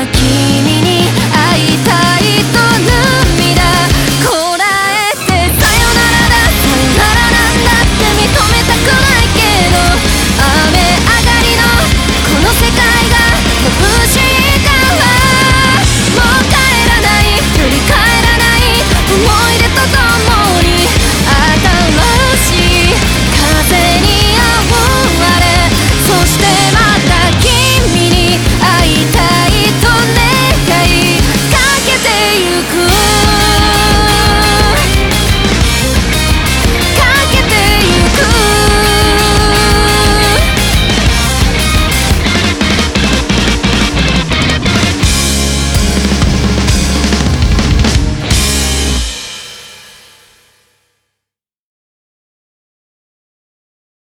aqui.